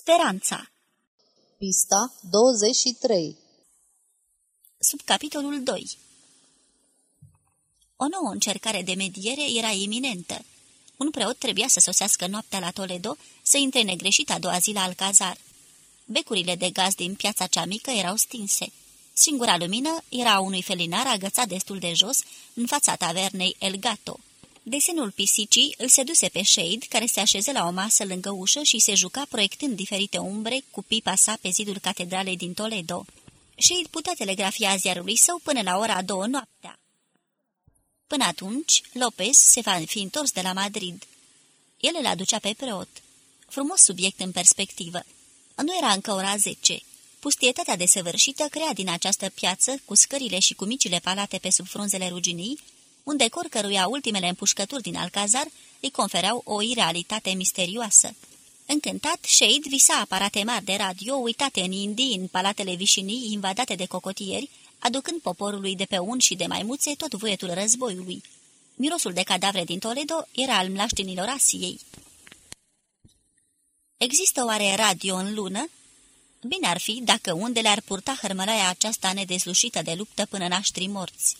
Speranța Pista 23 Subcapitolul 2 O nouă încercare de mediere era iminentă. Un preot trebuia să sosească noaptea la Toledo, să intre negreșit a doua zi la Alcazar. Becurile de gaz din piața cea mică erau stinse. Singura lumină era a unui felinar agățat destul de jos, în fața tavernei El Gato. Desenul pisicii îl seduse pe Shade, care se așeze la o masă lângă ușă și se juca proiectând diferite umbre cu pipa sa pe zidul catedralei din Toledo. Shade putea telegrafia ziarului său până la ora două noaptea. Până atunci, Lopez se va fi întors de la Madrid. El îl aducea pe preot. Frumos subiect în perspectivă. Nu era încă ora zece. Pustietatea desăvârșită crea din această piață, cu scările și cu micile palate pe sub frunzele ruginii, un decor căruia ultimele împușcături din Alcazar îi confereau o irealitate misterioasă. Încântat, Shade visa aparate mari de radio uitate în Indii, în palatele vișinii invadate de cocotieri, aducând poporului de pe un și de maimuțe tot voietul războiului. Mirosul de cadavre din Toledo era al mlaștinilor Asiei. Există oare radio în lună? Bine ar fi dacă undele ar purta hărmălaia aceasta nedezlușită de luptă până naștri morți.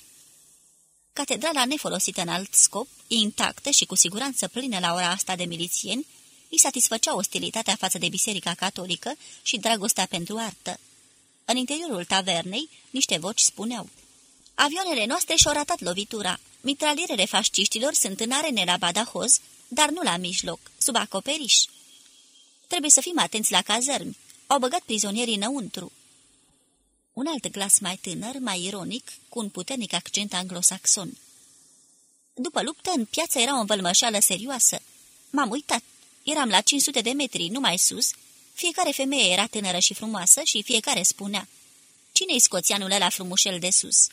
Catedrala nefolosită în alt scop, intactă și cu siguranță plină la ora asta de milițieni, îi satisfăcea ostilitatea față de biserica catolică și dragostea pentru artă. În interiorul tavernei, niște voci spuneau Avioanele noastre și-au ratat lovitura. Mitralierele fasciștilor sunt în arene la Badajoz, dar nu la mijloc, sub acoperiș. Trebuie să fim atenți la cazărmi. Au băgat prizonierii înăuntru. Un alt glas mai tânăr, mai ironic, cu un puternic accent anglosaxon. După luptă, în piață era o învălmășală serioasă. M-am uitat. Eram la 500 de metri, nu mai sus. Fiecare femeie era tânără și frumoasă și fiecare spunea Cine-i scoțianul ăla frumușel de sus?"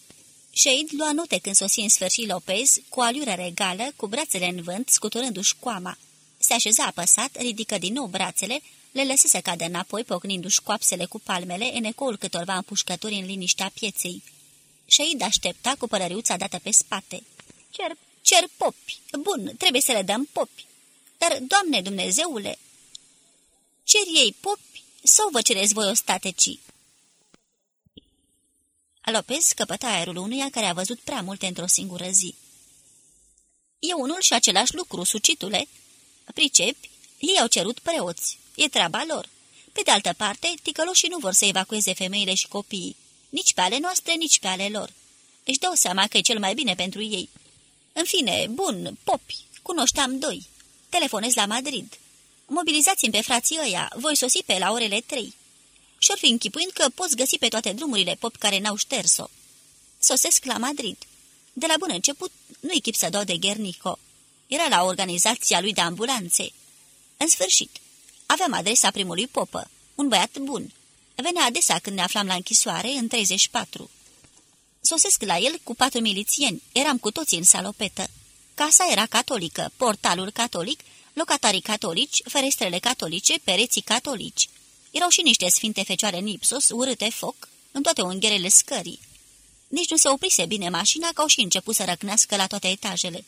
Shade lua note când sosi în sfârșit Lopez, cu o aliură regală, cu brațele în vânt, scuturându-și coama. Se așeza apăsat, ridică din nou brațele, le lăsă să cadă înapoi, pocnindu-și coapsele cu palmele în ecoul câtorva împușcături în liniștea pieței. Shade aștepta cu părăriuța dată pe spate. Cer, cer popi! Bun, trebuie să le dăm popi! Dar, Doamne Dumnezeule, cer ei popi sau vă cereți voi ostatecii? Lopez căpătă aerul unuia care a văzut prea multe într-o singură zi. E unul și același lucru, sucitule. Pricepi, ei au cerut preoți. E treaba lor. Pe de altă parte, ticăloșii nu vor să evacueze femeile și copiii. Nici pe ale noastre, nici pe ale lor. Își dau seama că e cel mai bine pentru ei. În fine, bun, popi, cunoșteam doi. Telefonez la Madrid. Mobilizați-mi pe frații ăia, voi sosi pe la orele trei. Și-or fi închipuind că poți găsi pe toate drumurile pop care n-au șters-o. Sosesc la Madrid. De la bun început, nu-i chip să dau de Ghernico. Era la organizația lui de ambulanțe. În sfârșit, aveam adresa primului popă, un băiat bun. Venea adesea când ne aflam la închisoare, în 34. Sosesc la el cu patru milițieni, eram cu toții în salopetă. Casa era catolică, portalul catolic, locatarii catolici, ferestrele catolice, pereții catolici. Erau și niște sfinte fecioare în Ipsos, urâte foc, în toate ungherele scării. Nici nu se oprise bine mașina, că au și început să răcnească la toate etajele.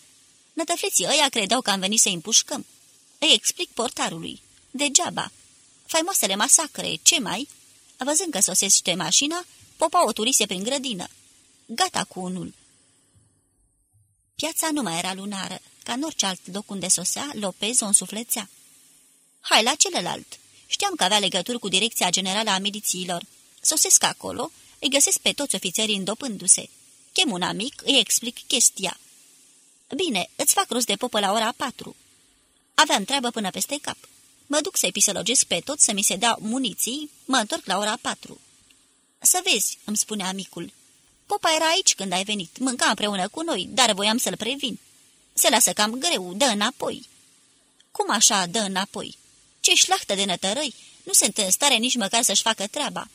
Nătăfliții ăia credeau că am venit să împușcăm. Îi explic portarului. Degeaba. Faimoasele masacre, ce mai? Văzând că sosește mașina, popa o turise prin grădină. Gata cu unul. Piața nu mai era lunară. Ca în orice alt loc unde sosea, Lopez o însuflețea. Hai la celălalt. Știam că avea legături cu Direcția Generală a Milițiilor. Sosesc acolo, îi găsesc pe toți ofițerii îndopându-se. Chem un amic, îi explic chestia. Bine, îți fac rost de popă la ora patru. Aveam treabă până peste cap. Mă duc să-i pisologesc pe tot să mi se dea muniții, mă întorc la ora patru. Să vezi, îmi spune amicul. Popa era aici când ai venit, mânca împreună cu noi, dar voiam să-l previn. Se lasă cam greu, dă înapoi. Cum așa dă înapoi? Ce șlachtă de nătărăi, nu sunt în stare nici măcar să-și facă treaba.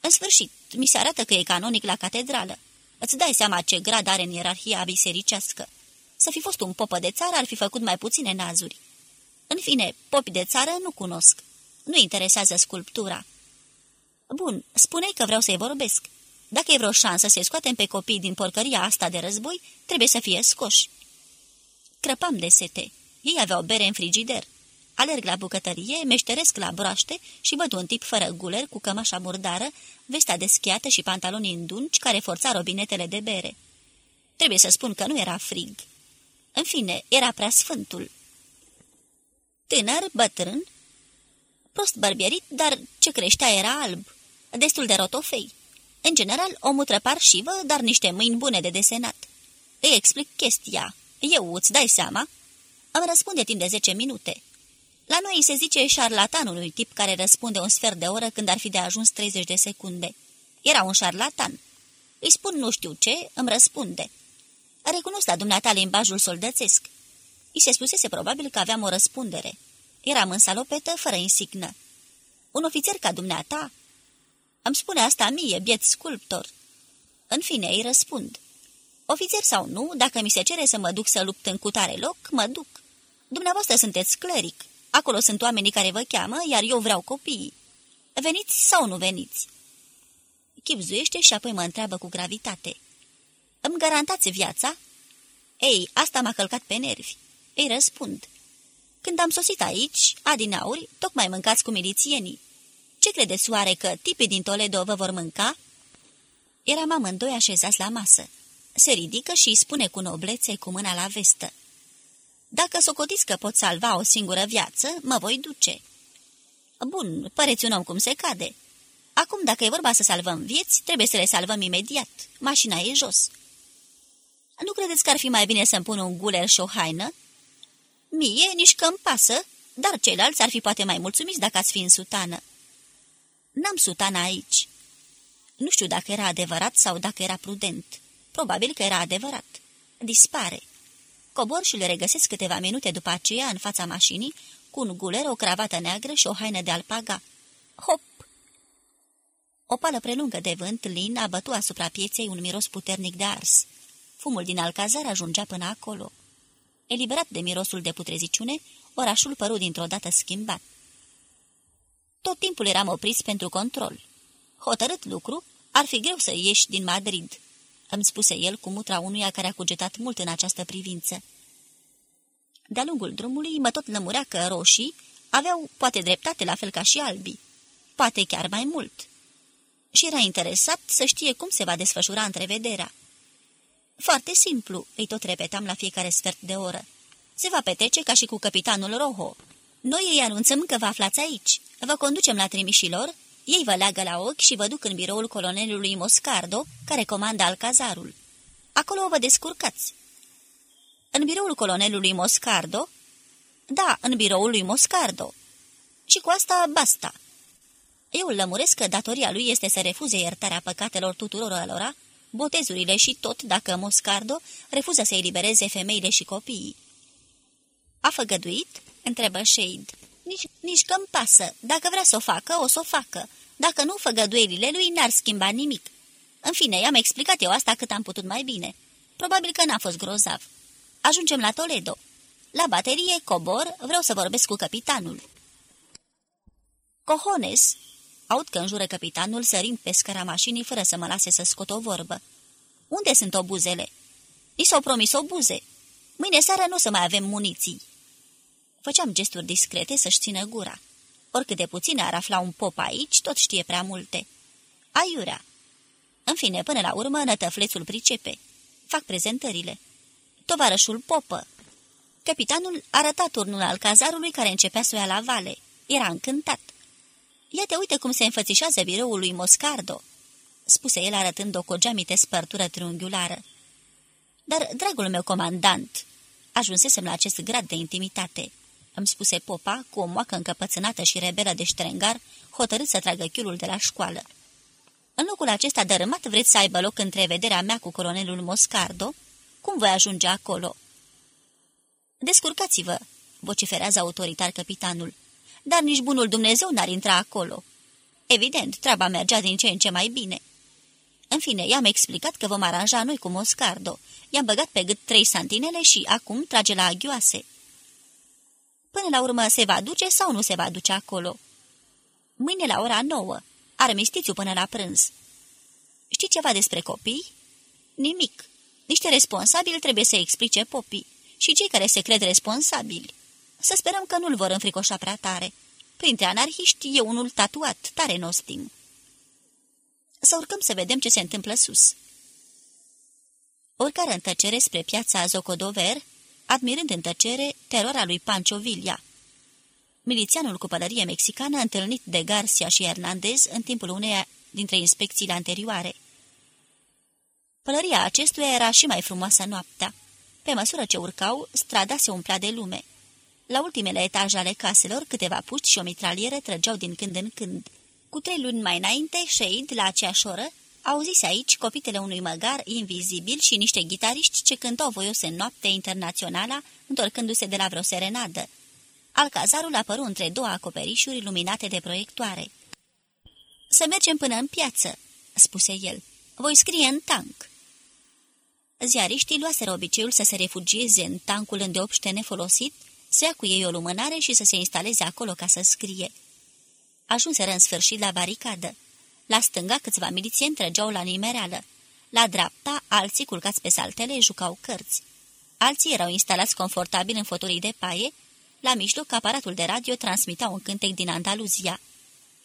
În sfârșit, mi se arată că e canonic la catedrală. Îți dai seama ce grad are în ierarhia bisericească. Să fi fost un popă de țară ar fi făcut mai puține nazuri. În fine, popi de țară nu cunosc. Nu interesează sculptura. Bun, spune că vreau să-i vorbesc. Dacă e vreo șansă să-i scoatem pe copii din porcăria asta de război, trebuie să fie scoși. Crăpam de sete. Ei aveau bere în frigider. Alerg la bucătărie, meșteresc la broaște și văd un tip fără guler, cu cămașa murdară, vestea deschiată și pantalonii îndunci, care forța robinetele de bere. Trebuie să spun că nu era frig. În fine, era prea sfântul. Tânăr, bătrân, prost bărbierit, dar ce creștea era alb, destul de rotofei. În general, o mutră parșivă, dar niște mâini bune de desenat. Îi explic chestia. Eu îți dai seama? Îmi răspunde timp de zece minute. La noi se zice șarlatan unui tip care răspunde un sfert de oră când ar fi de ajuns 30 de secunde. Era un șarlatan. Îi spun nu știu ce, îmi răspunde. Recunosc la dumneata limbajul soldățesc. I se spusese probabil că aveam o răspundere. Eram în salopetă, fără insignă. Un ofițer ca dumneata? Îmi spune asta mie, biet sculptor. În fine, îi răspund. Ofițer sau nu, dacă mi se cere să mă duc să lupt în cutare loc, mă duc. Dumneavoastră sunteți cleric. Acolo sunt oamenii care vă cheamă, iar eu vreau copiii. Veniți sau nu veniți? Chipzuiește și apoi mă întreabă cu gravitate. Îmi garantați viața? Ei, asta m-a călcat pe nervi. Îi răspund. Când am sosit aici, adinauri, tocmai mâncați cu milițienii. Ce credeți oare că tipii din Toledo vă vor mânca?" Eram amândoi așezați la masă. Se ridică și îi spune cu noblețe cu mâna la vestă. Dacă socotiți că pot salva o singură viață, mă voi duce." Bun, păreți un om cum se cade. Acum, dacă e vorba să salvăm vieți, trebuie să le salvăm imediat. Mașina e jos." Nu credeți că ar fi mai bine să-mi pun un guler și o haină?" Mie nici că-mi pasă, dar ceilalți ar fi poate mai mulțumiți dacă ați fi în sutană." N-am sutana aici." Nu știu dacă era adevărat sau dacă era prudent. Probabil că era adevărat. Dispare. Cobor și le regăsesc câteva minute după aceea în fața mașinii, cu un guler, o cravată neagră și o haină de alpaga. Hop! O pală prelungă de vânt lin a bătut asupra pieței un miros puternic de ars. Fumul din alcazar ajungea până acolo. Eliberat de mirosul de putreziciune, orașul păru dintr-o dată schimbat. Tot timpul eram opriți pentru control. Hotărât lucru, ar fi greu să ieși din Madrid, îmi spuse el cu mutra unuia care a cugetat mult în această privință. De-a lungul drumului mă tot lămurea că roșii aveau poate dreptate la fel ca și albii, poate chiar mai mult. Și era interesat să știe cum se va desfășura întrevederea. Foarte simplu, îi tot repetam la fiecare sfert de oră. Se va petrece ca și cu capitanul Roho. Noi îi anunțăm că vă aflați aici. Vă conducem la trimișilor, ei vă leagă la ochi și vă duc în biroul colonelului Moscardo, care comandă alcazarul. Acolo vă descurcați. În biroul colonelului Moscardo? Da, în biroul lui Moscardo. Și cu asta basta. Eu îl lămuresc că datoria lui este să refuze iertarea păcatelor tuturor alora, botezurile și tot dacă Moscardo refuză să elibereze femeile și copiii. A făgăduit? întrebă Shade. Nici, nici că-mi pasă. Dacă vrea să o facă, o să o facă. Dacă nu, făgăduielile lui n-ar schimba nimic. În fine, i-am explicat eu asta cât am putut mai bine. Probabil că n-a fost grozav. Ajungem la Toledo. La baterie, cobor, vreau să vorbesc cu capitanul. Cohones! Aud că înjură capitanul sărind pe scara mașinii fără să mă lase să scot o vorbă. Unde sunt obuzele? Ni s-au promis obuze. Mâine seară nu o să mai avem muniții. Făceam gesturi discrete să-și țină gura. Oricât de puțin ar afla un pop aici, tot știe prea multe. Aiurea. În fine, până la urmă, nătăflețul pricepe. Fac prezentările. Tovarășul popă. Capitanul arăta turnul al cazarului care începea să o ia la vale. Era încântat. Ia te uite cum se înfățișează biroul lui Moscardo, spuse el arătând o cogeamite spărtură triunghiulară. Dar, dragul meu comandant, ajunsesem la acest grad de intimitate îmi spuse popa, cu o moacă încăpățânată și rebelă de ștrengar, hotărât să tragă chiulul de la școală. În locul acesta dărâmat vreți să aibă loc întrevederea mea cu colonelul Moscardo? Cum voi ajunge acolo?" Descurcați-vă!" vociferează autoritar capitanul. Dar nici bunul Dumnezeu n-ar intra acolo." Evident, treaba mergea din ce în ce mai bine." În fine, i-am explicat că vom aranja noi cu Moscardo. I-am băgat pe gât trei santinele și acum trage la aghioase. Până la urmă se va duce sau nu se va duce acolo? Mâine la ora nouă. Armistițiu până la prânz. Știți ceva despre copii? Nimic. Niște responsabili trebuie să explice popii și cei care se cred responsabili. Să sperăm că nu-l vor înfricoșa prea tare. Printre anarhiști e unul tatuat, tare nostim. Să urcăm să vedem ce se întâmplă sus. Oricare în tăcere spre piața Zocodover, admirând în tăcere teroarea lui Pancho Villa. Milițianul cu pălărie mexicană întâlnit de Garcia și Hernandez în timpul uneia dintre inspecțiile anterioare. Pălăria acestuia era și mai frumoasă noaptea. Pe măsură ce urcau, strada se umplea de lume. La ultimele etaje ale caselor, câteva puști și o mitralieră trăgeau din când în când. Cu trei luni mai înainte, Shade, la aceeași oră, auzise aici copitele unui măgar invizibil și niște ghitariști ce cântau voios în noapte internațională, întorcându-se de la vreo serenadă. Alcazarul apăru între două acoperișuri luminate de proiectoare. Să mergem până în piață," spuse el. Voi scrie în tank." Ziariștii luaseră obiceiul să se refugieze în tancul îndeopște nefolosit, să ia cu ei o lumânare și să se instaleze acolo ca să scrie. Ajunseră în sfârșit la baricadă. La stânga câțiva milițieni trăgeau la nimereală. La dreapta, alții culcați pe saltele jucau cărți. Alții erau instalați confortabil în fotolii de paie. La mijloc, aparatul de radio transmita un cântec din Andaluzia.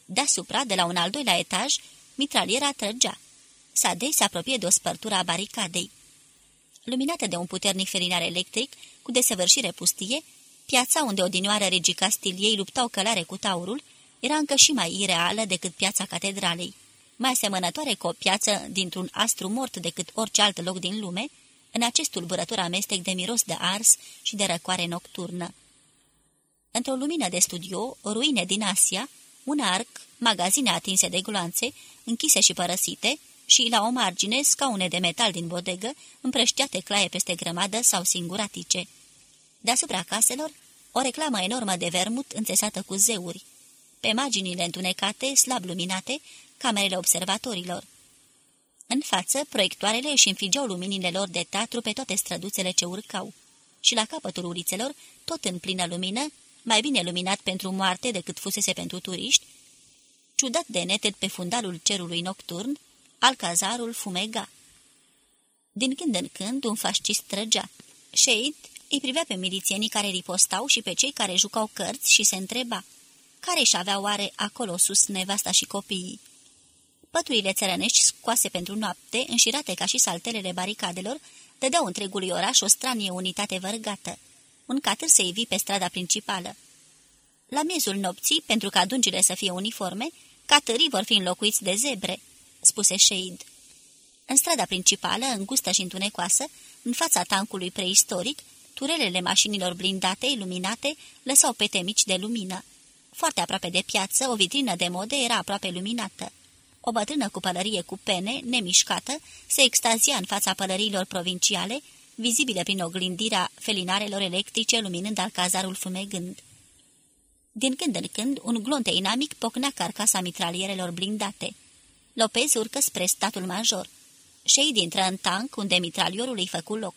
Deasupra, de la un al doilea etaj, mitraliera trăgea. Sadei se apropie de o spărtură a baricadei. Luminată de un puternic ferinar electric, cu desăvârșire pustie, piața unde odinioară regii Castiliei luptau călare cu taurul, era încă și mai ireală decât piața catedralei, mai asemănătoare cu o piață dintr-un astru mort decât orice alt loc din lume, în acest tulburător amestec de miros de ars și de răcoare nocturnă. Într-o lumină de studio, ruine din Asia, un arc, magazine atinse de gloanțe, închise și părăsite, și, la o margine, scaune de metal din bodegă, împrăștiate claie peste grămadă sau singuratice. Deasupra caselor, o reclamă enormă de vermut înțesată cu zeuri. Pe marginile întunecate, slab luminate, camerele observatorilor. În față, proiectoarele își înfigeau luminile lor de teatru pe toate străduțele ce urcau. Și la capătul ulițelor, tot în plină lumină, mai bine luminat pentru moarte decât fusese pentru turiști, ciudat de neted pe fundalul cerului nocturn, alcazarul fumega. Din când în când, un fascist trăgea. Shade îi privea pe milițienii care ripostau și pe cei care jucau cărți și se întreba, care își avea oare acolo sus nevasta și copiii? Păturile țărănești scoase pentru noapte, înșirate ca și saltelele baricadelor, dădeau întregului oraș o stranie unitate vărgată. Un catâr se ivi pe strada principală. La miezul nopții, pentru ca dungile să fie uniforme, catârii vor fi înlocuiți de zebre, spuse Shade. În strada principală, îngustă și întunecoasă, în fața tancului preistoric, turelele mașinilor blindate, iluminate, lăsau pete mici de lumină. Foarte aproape de piață, o vitrină de mode era aproape luminată. O bătrână cu pălărie cu pene, nemișcată, se extazia în fața pălăriilor provinciale, vizibile prin oglindirea felinarelor electrice luminând alcazarul fumegând. Din când în când, un glonte inamic pocnea carcasa mitralierelor blindate. Lopez urcă spre statul major. Shade intră în tank, unde mitraliorul îi făcu loc.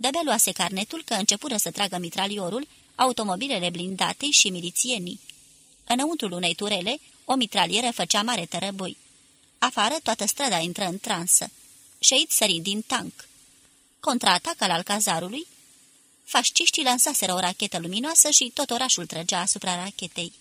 De-abia luase carnetul că începură să tragă mitraliorul, automobilele blindate și milițienii. Înăuntrul unei turele, o mitralieră făcea mare tărăboi. Afară, toată strada intră în transă. Shade sări din tank. Contraatac al alcazarului, fasciștii lansaseră o rachetă luminoasă și tot orașul trăgea asupra rachetei.